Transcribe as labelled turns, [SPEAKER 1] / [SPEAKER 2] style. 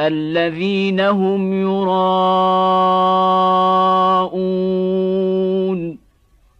[SPEAKER 1] الذين هم يراءون